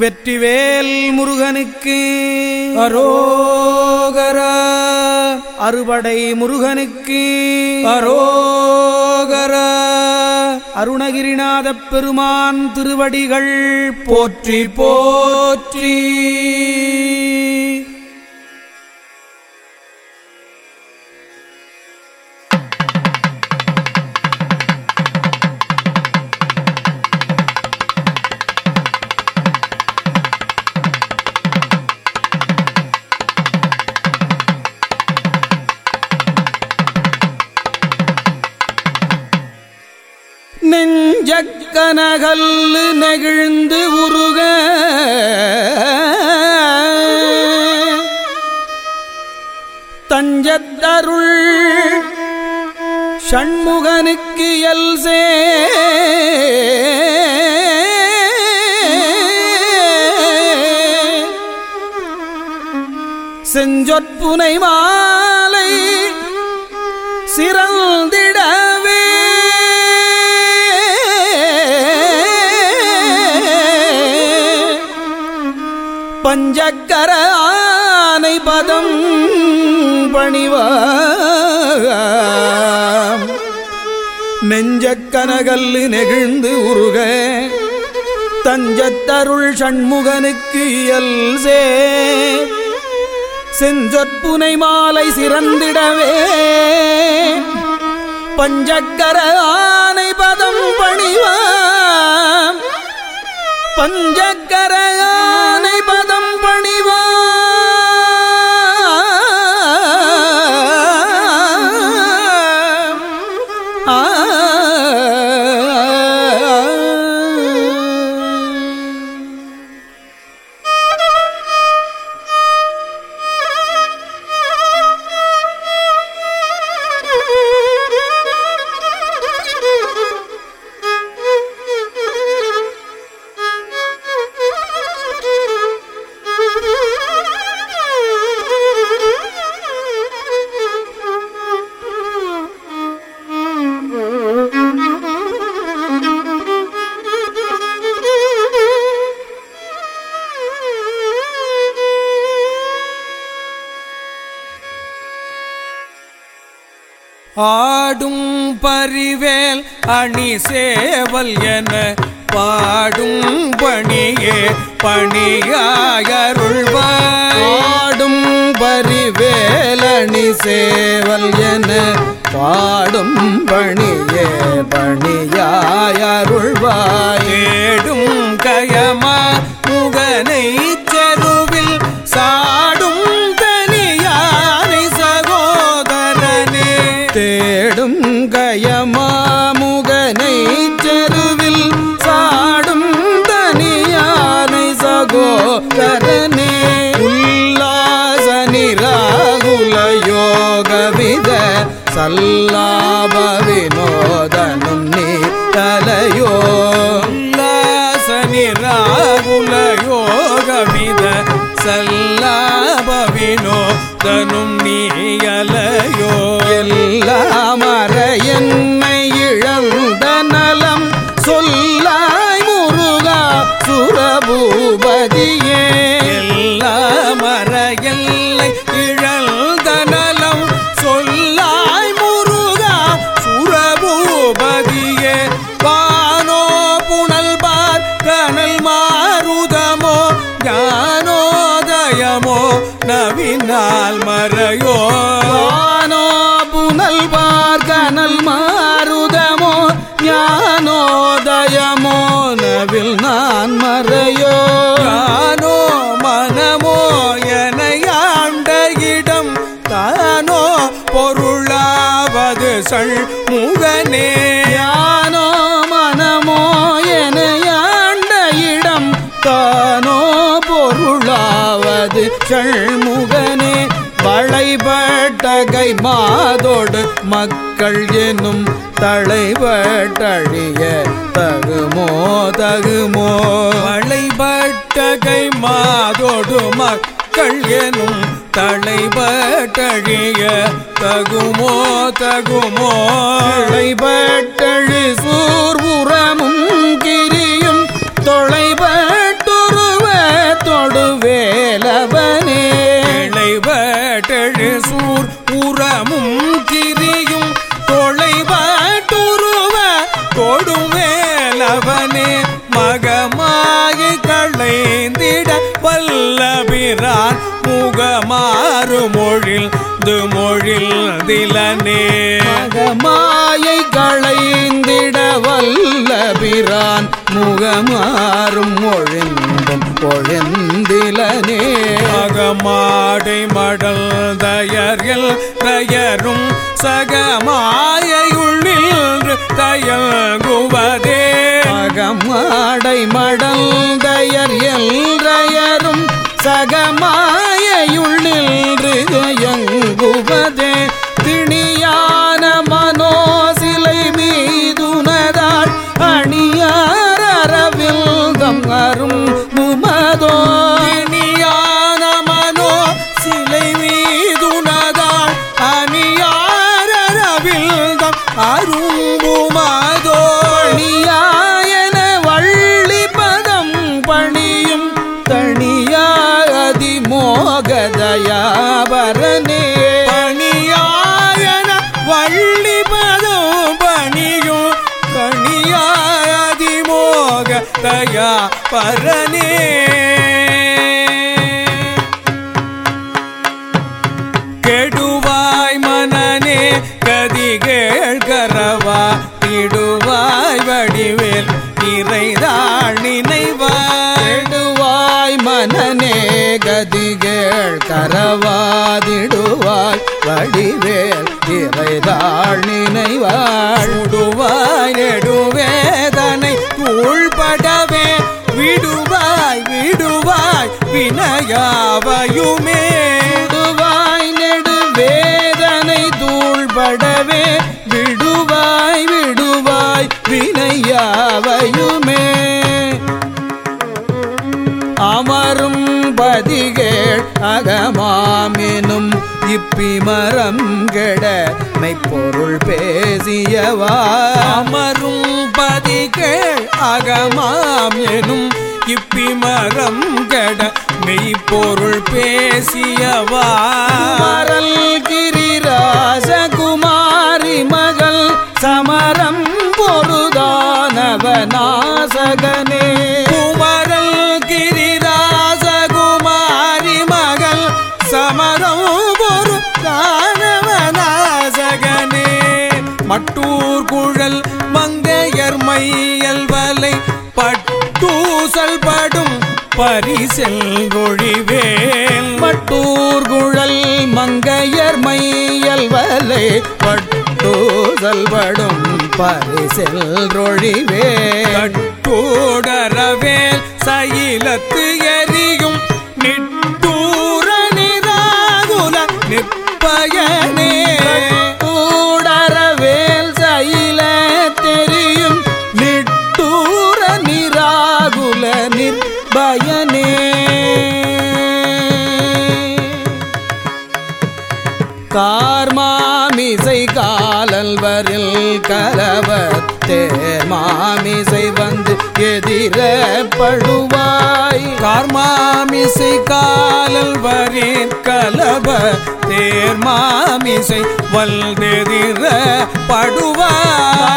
வெற்றிவேல் முருகனுக்கு. அரோகர அறுபடை முருகனுக்கு. அரோகர அருணகிரிநாத பெருமான் திருவடிகள் போற்றி போற்றி. நெஞ்சக்கனகல்லு நெகிழ்ந்து உருக. தஞ்சத்தருள் ஷண்முகனுக்கு எல் சே. செஞ்சொற்புனைவா பஞ்சக்கர ஆனை பதம் பணிவாம் நெஞ்சக்கனகல்லு நெகிழ்ந்து உருக. தஞ்சத்தருள் சண்முகனுக்கு இயல் சே. செஞ்சொற்புனை மாலை சிறந்திடவே. பஞ்சக்கர ஆனை பதம் பணிவாம் பஞ்சக்க ஆடும் பரிவேல் அணி சேவல் என பாடும் பணியே பணியாயருள்வாய். ஆடும் பரிவேலணி சேவல் என பாடும் பணியே பணியாயருள்வாய். தேடும் கயமா யோகவித சல்லாபவினோ தனும் நீயலையோ எல்லாமற என்னை இழந்த நலம் சொல்லாய் முருகா சுரபூபதியே. எல்லாமற எல்லை இழந்த மறையோ வானோ புனல் பார்கனல் மாருதமோ ஞானோதயமோ நவில் நான் மறையோ. தானோ மனமோ எனையாண்ட இடம் தானோ பொருளாவது சள் முகனே. யானோ மனமோ எனையாண்ட இடம் தானோ பொருளாவது ஷண்முகனே வளைபட்டகை மாதோடு மக்கள் எனும் தலைவட்டழிய தகுமோ தகுமோ? வளைபட்டகை மாதோடு மக்கள் எனும் தலைபட்டழிய தகுமோ தகுமோ? தொலைபட்டழு சூர்புறமும் கிரியும் தொலை மாறு மொழில் து மொழில் திலனே மாயை களைந்திட வல்ல பிரான் முகமாறும் மொழிந்தும் பொழிந்திலனே. அகமாடை மடல் தயரில் தயரும் சகமாயுள்ளில் தயங்குவதே. அகமாடை மடல் தயர் எல்றையரும் சகமா சகமாயுள்ளின்று எங்குவதே பரனே. கெடுவாய் மனனே கதிகேள் கரவா இடுவாய் வடிவேல் இறைதாள் நினைவாய் கெடுவாய் மனநே கதிகேள் கரவாதிடுவாய் வடிவேல் இறைதாள் நினைவாள். சுடுவாய் நெடுவேதனை தூள்படவே விடுவாய் விடுவாய் வினையாவையுமே. அமரும் பதிகேள் அகமாமெனும் இப்பிமரம் கெட மெய்ப்பொருள் பேசியவா. அமரும் பதிகேள் அகமாம் எனும் இப்பிமரம் கெட மெய்ப்பொருள் பேசியவா. மரல் பொருதானவநாசகனே குமரல் கிரிராசகுமாரி மகள் சமரம் ஒரு தானவனாசகனே மட்டூர் குழல் மங்கையர் மையல் வலை பட்டூசல் படும் பரிசல் ஒழிவேல். மட்டூர் குழல் மங்கையர் மையல் வலை பட்டூசல் படும் பரிசல் ரொழிவே கூடரவேல் சயிலத்து எரியும் நிட்டூர நிராகுல நிற்பயனே. கூடரவேல் சயில தெரியும் நிட்டூர நிராகுல நிற்பயனே. கார்மாமிசை காலல்வரில் கலவ தேர் மாமிசை வந்து எதிரப்படுவாய். கார்மாமிசை காலல் வரேன் கலப தேர் மாமிசை வல்தெதிர படுவாய்